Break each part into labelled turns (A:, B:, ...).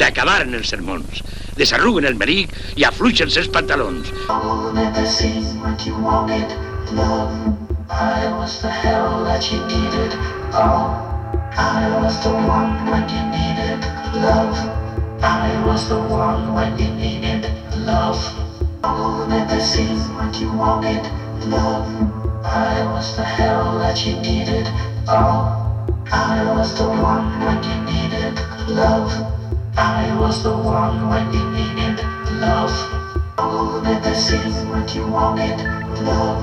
A: S'acabaren els sermons. Desarruguen el meric i afluixen els pantalons.
B: I was the hell that you needed. Oh, I was the one when you needed love. I was the one when you needed love. Oh, never seen what you wanted, love.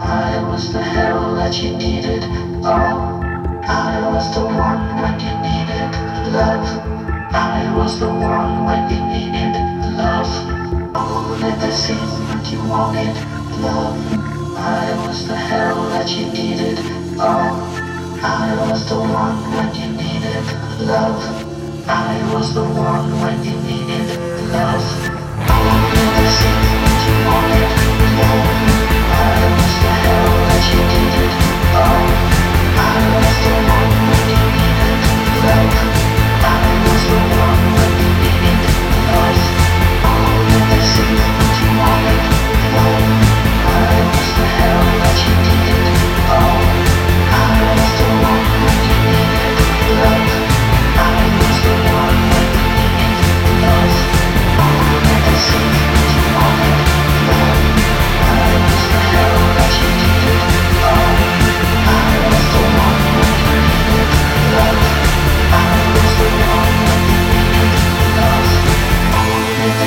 B: I was the hell that you needed. Oh, I was the one when you needed love. I was the one when you needed love. Oh, never seen what you wanted, love. I was the hell that you needed. Oh, I was the one when you needed love. I was the one when you needed love. Never seen what you. I was the that you needed. Oh, I was the one when you needed love. I was the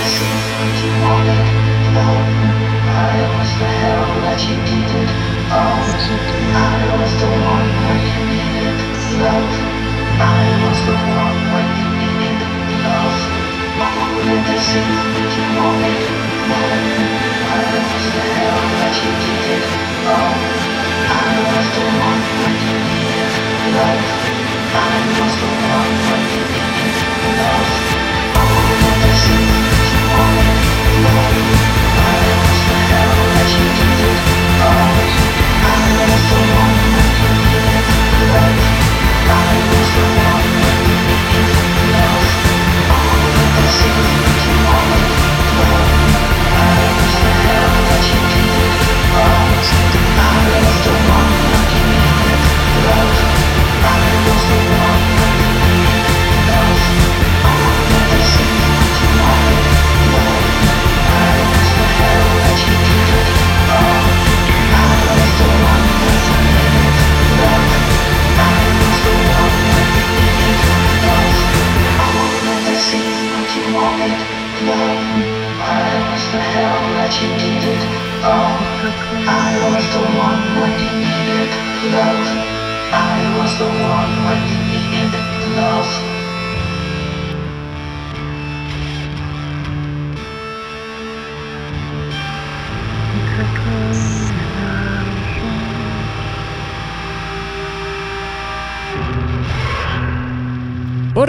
B: never seen what you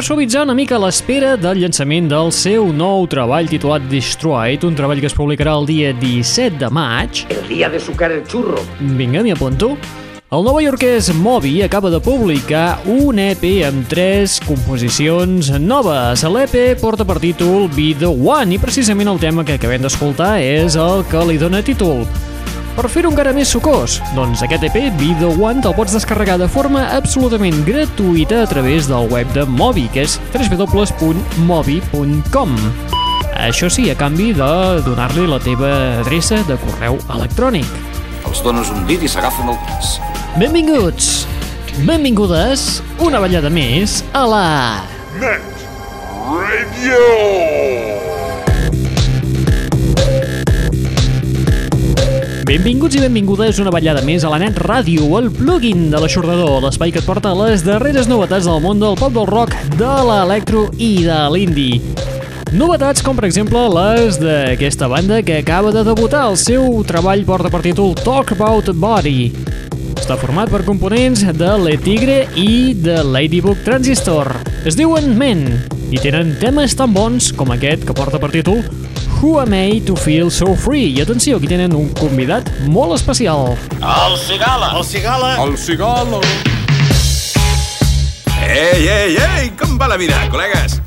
C: suavitzar una mica l'espera del llançament del seu nou treball titulat Destroyed, un treball que es publicarà el dia 17 de maig,
A: El día de sucar el churro.
C: vinga, m'hi apunto, el novaiorquès Moby acaba de publicar un EP amb tres composicions noves. L'EP porta per títol Be The One i precisament el tema que acabem d'escoltar és el que li dona títol. Per fer-ho encara més sucós, doncs aquest EP, Be The One, te'l pots descarregar de forma absolutament gratuïta a través del web de Moby, que és www.moby.com. Això sí, a canvi de donar-li la teva adreça de correu electrònic.
D: Els dones un dit i s'agafen el dits.
C: Benvinguts, benvingudes, una ballada més a la...
E: Net Radio!
C: Benvinguts i benvingudes una ballada més a la Net Ràdio, el plugin de l'aixordador, l'espai que et porta les darreres novetats del món del pop del rock, de l'electro i de l'indie. Novetats com, per exemple, les d'aquesta banda que acaba de debutar. El seu treball porta per títol Talk About Body. Està format per components de Le Tigre i de Ladybug Transistor. Es diuen Men i tenen temes tan bons com aquest que porta per títol Who Am I To Feel So Free? I atenció, aquí tenen un convidat molt especial.
D: El cigala!
F: El cigala!
D: El cigala! Ei, ei, ei! Com va la vida, col·legues?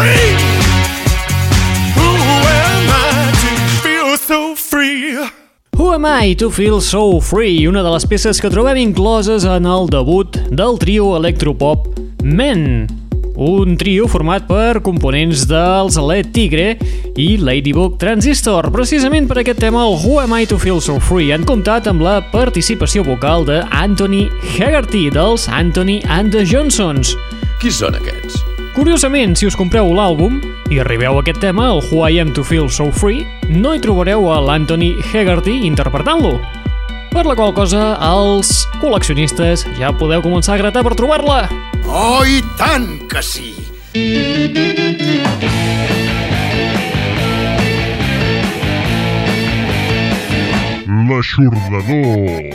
E: Who am I to feel so free? Who Am I to Feel So Free,
C: una de les peces que trobem incloses en el debut del trio electropop Men, un trio format per components dels Led Tigre i Ladybug Transistor. Precisament per aquest tema, el Who Am I to Feel So Free han comptat amb la participació vocal de Anthony Haggerty dels Anthony and the Johnsons.
F: Qui són aquests?
C: Curiosament, si us compreu l'àlbum i arribeu a aquest tema, el Who I Am To Feel So Free, no hi trobareu a l'Anthony Haggerty interpretant-lo. Per la qual cosa, els col·leccionistes ja podeu començar a gratar per trobar-la.
A: Oh, i tant que sí!
G: L'aixordador.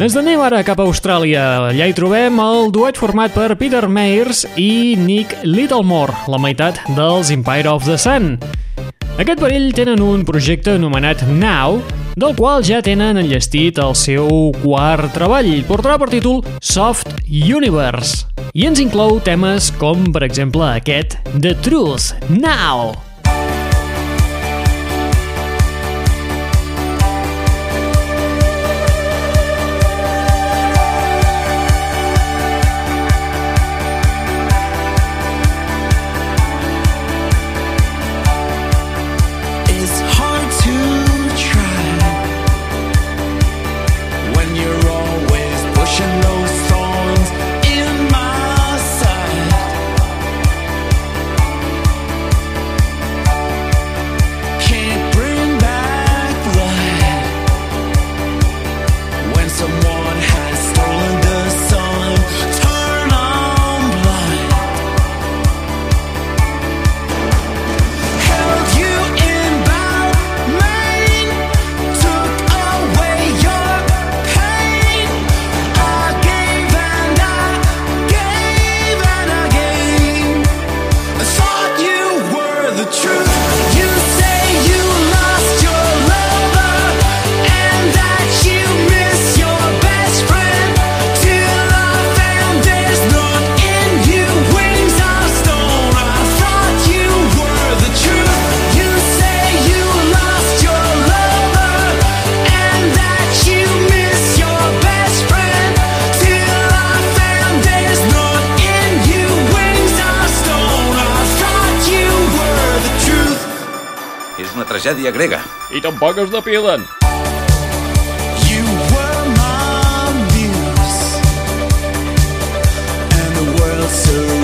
C: Ens anem ara cap a Austràlia. Allà hi trobem el duet format per Peter Mayers i Nick Littlemore, la meitat dels Empire of the Sun. Aquest parell tenen un projecte anomenat Now, del qual ja tenen enllestit el seu quart treball. Portarà per títol Soft Universe. I ens inclou temes com, per exemple, aquest The Truth Now.
D: tragèdia grega.
F: I tampoc es depilen.
H: So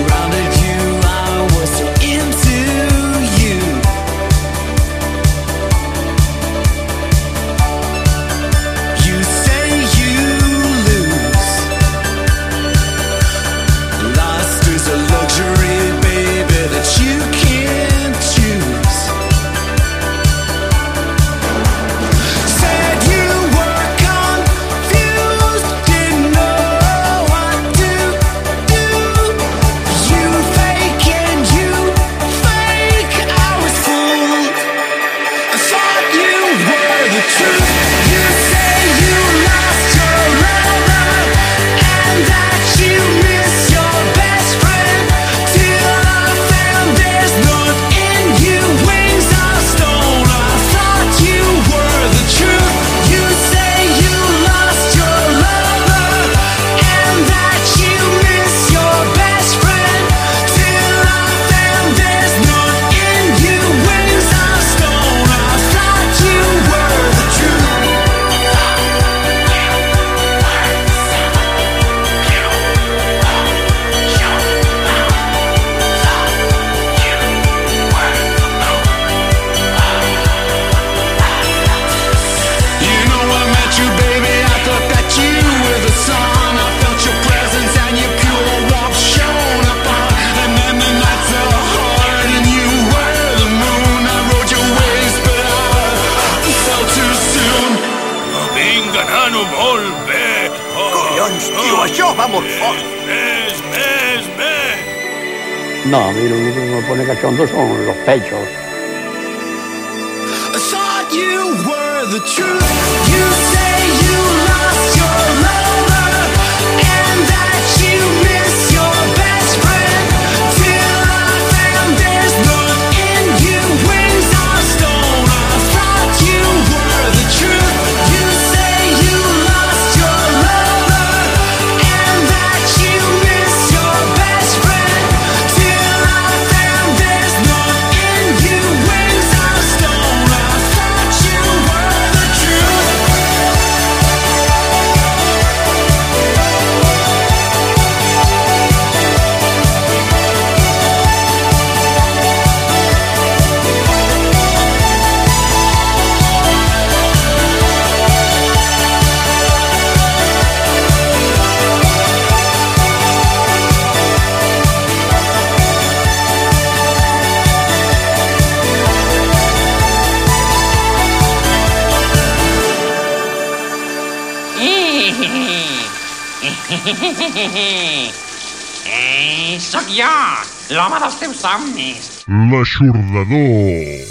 G: Tío, yo vamos forte.
A: ¡Ves, ves, ves!
I: No, a mí lo único que me pone cachondo son los pechos.
H: I thought you were the truth. You say you lost your love.
J: Eh, sóc jo, l'home dels teus somnis.
E: L'aixordador.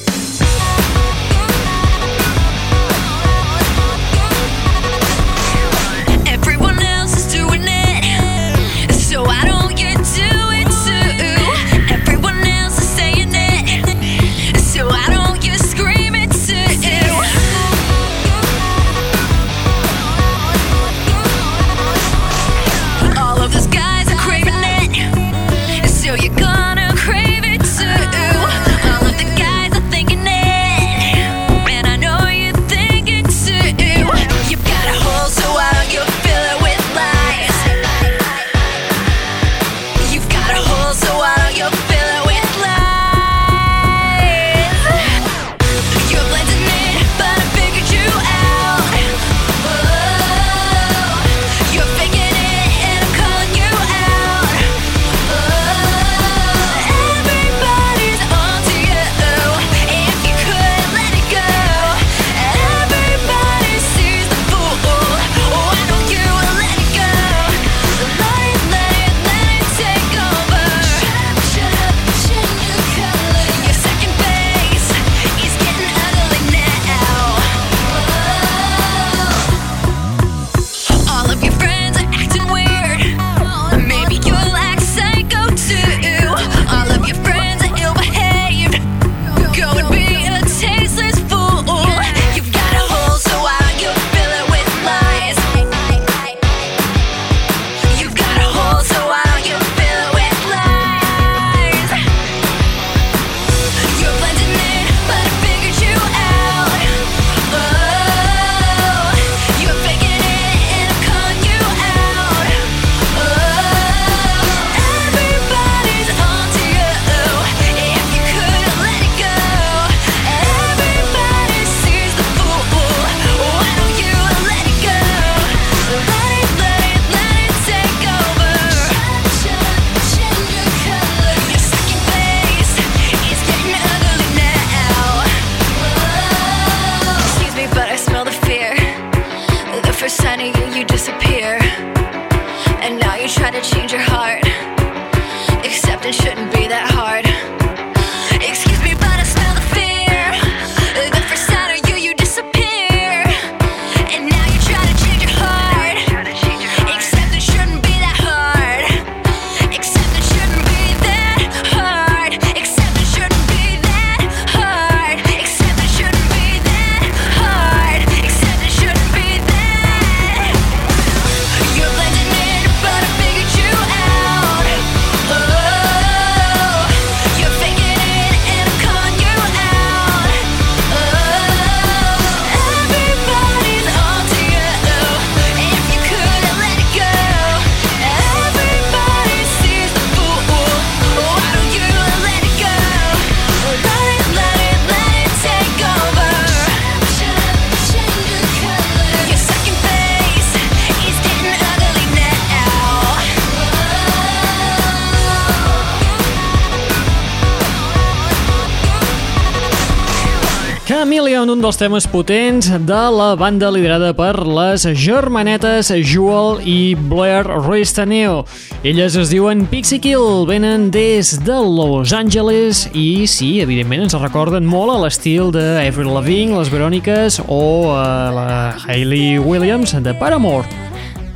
C: Dels temes potents de la banda liderada per les germanetes Jewel i Blair Roistaneo. Elles es diuen Pixie Kill, venen des de Los Angeles i sí, evidentment ens recorden molt a l'estil de Avril Lavigne, les Veròniques o a la Hayley Williams de Paramore.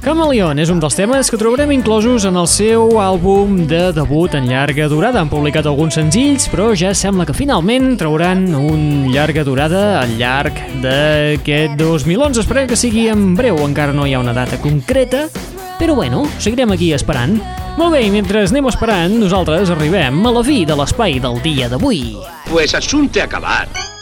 C: Chameleon és un dels temes que trobarem inclosos en el seu àlbum de debut en llarga durada. Han publicat alguns senzills, però ja sembla que finalment trauran un llarga durada al llarg d'aquest 2011. Esperem que sigui en breu, encara no hi ha una data concreta, però bueno, seguirem aquí esperant. Molt bé, i mentre anem esperant, nosaltres arribem a la fi de l'espai del dia d'avui.
A: Pues asunte acabat.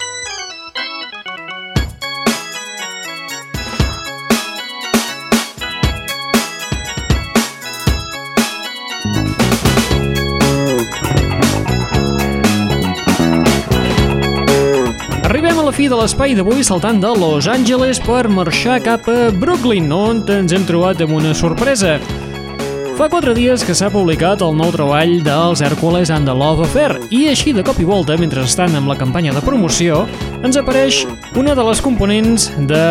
C: De l'espai d'avui saltant de Los Angeles per marxar cap a Brooklyn, on ens hem trobat amb una sorpresa. Fa quatre dies que s'ha publicat el nou treball dels Hercules and the Love Affair i així de cop i volta, mentre estan amb la campanya de promoció, ens apareix una de les components de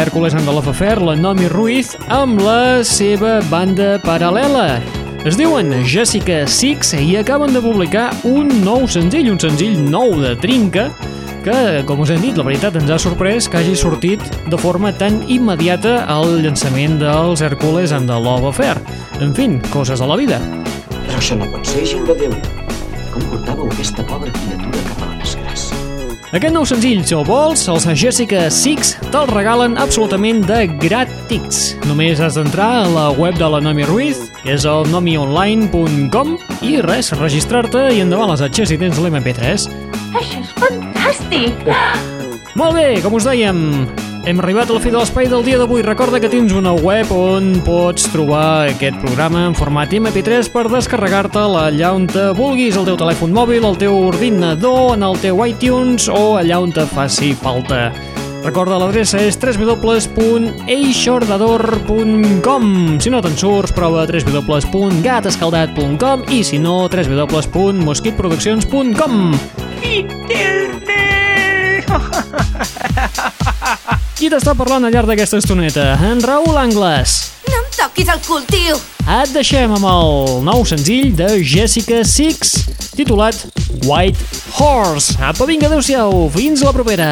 C: Hercules and the Love Affair, la Nomi Ruiz, amb la seva banda paral·lela. Es diuen Jessica Six i acaben de publicar un nou senzill, un senzill nou de trinca, que, com us hem dit, la veritat ens ha sorprès que hagi sortit de forma tan immediata al llançament dels Hercules and the Love Affair. En fin, coses de la vida.
F: Però això no pot ser, gent de Déu. Com portàveu aquesta pobra criatura cap a la desgràcia?
C: Aquest nou senzill, si el vols, els Jessica Six te'l regalen absolutament de gratis. Només has d'entrar a la web de la Nomi Ruiz, que és el nomionline.com, i res, registrar-te i endavant les atxes si tens l'MP3.
K: Això és fantàstic!
C: Molt bé, com us dèiem, hem arribat a la fi de l'espai del dia d'avui. Recorda que tens una web on pots trobar aquest programa en format MP3 per descarregar-te allà on te vulguis, al teu telèfon mòbil, al teu ordinador, en el teu iTunes o allà on te faci falta. Recorda, l'adreça és www.eixordador.com Si no te'n surts, prova www.gatescaldat.com i si no, www.mosquitproduccions.com Qui t'està parlant al llarg d'aquesta estoneta? En Raül Angles.
K: No em toquis el cul, tio!
C: Et deixem amb el nou senzill de Jessica Six, titulat White Horse. Apa, vinga, adeu-siau, fins la propera.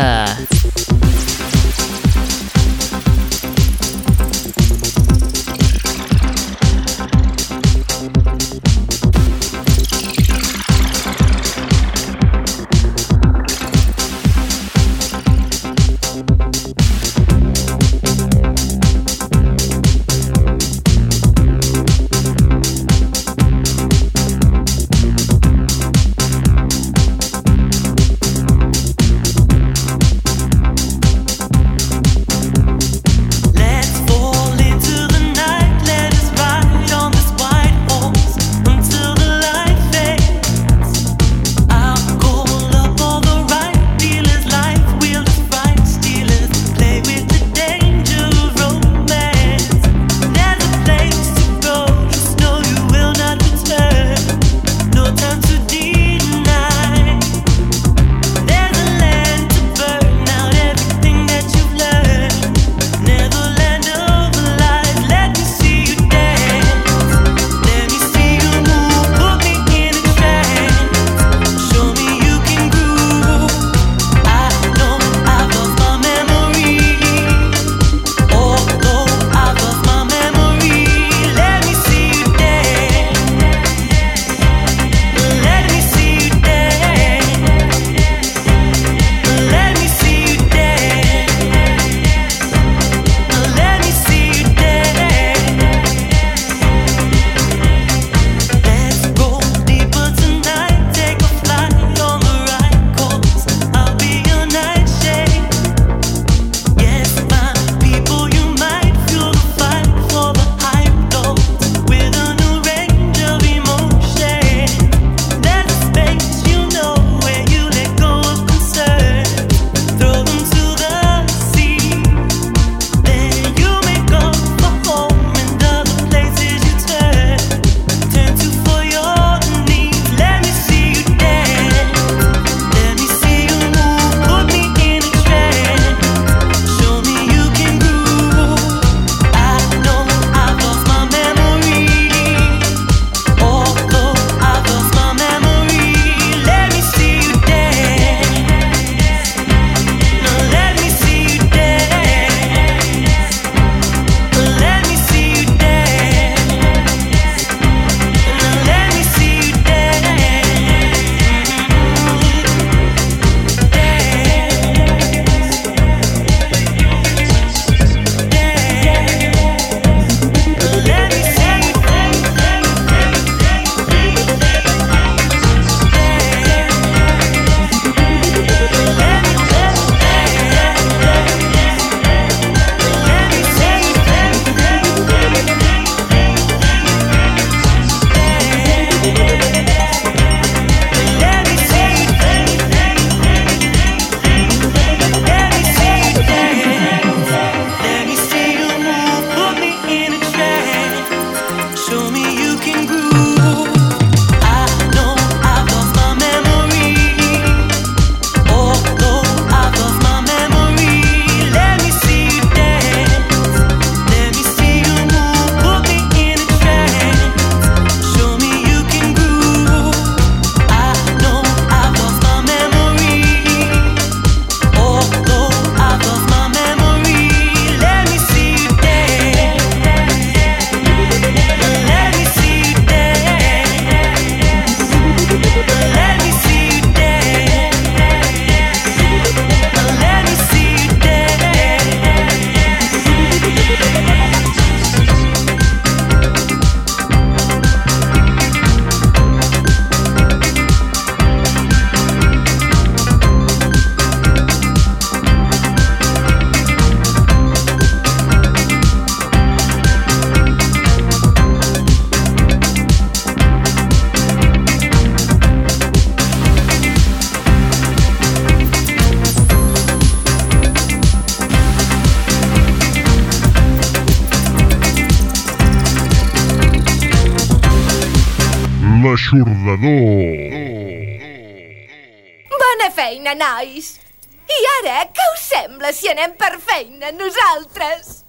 K: Nosaltres?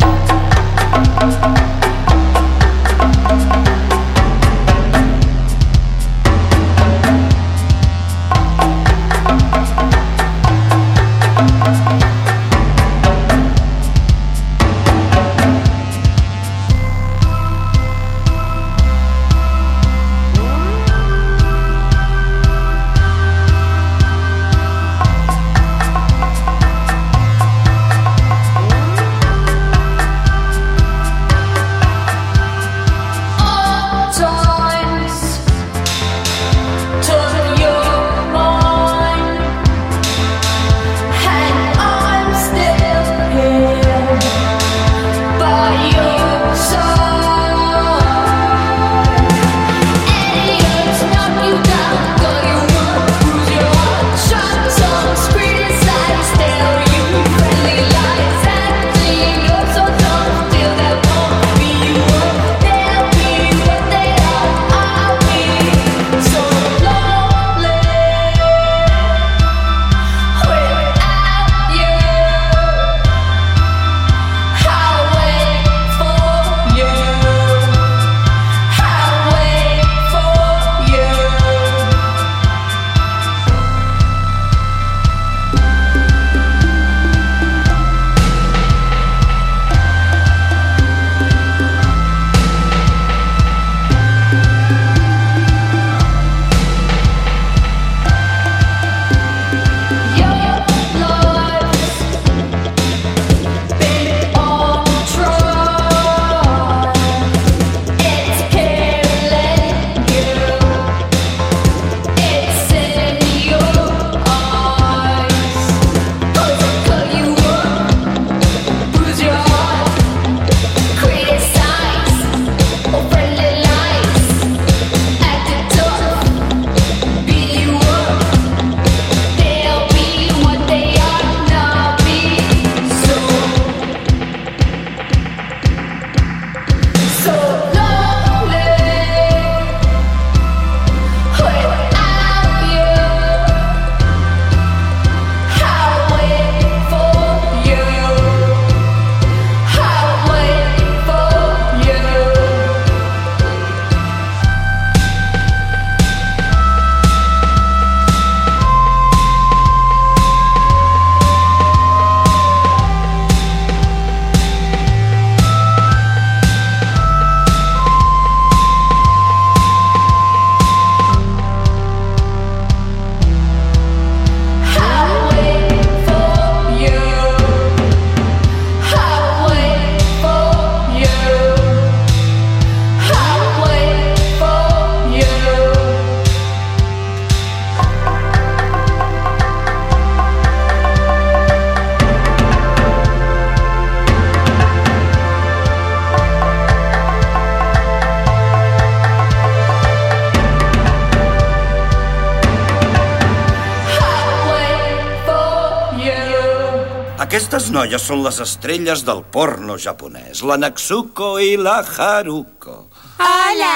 G: Noies són les estrelles del porno japonès, la Natsuko i la Haruko.
K: Hola!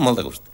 G: Molt de gust.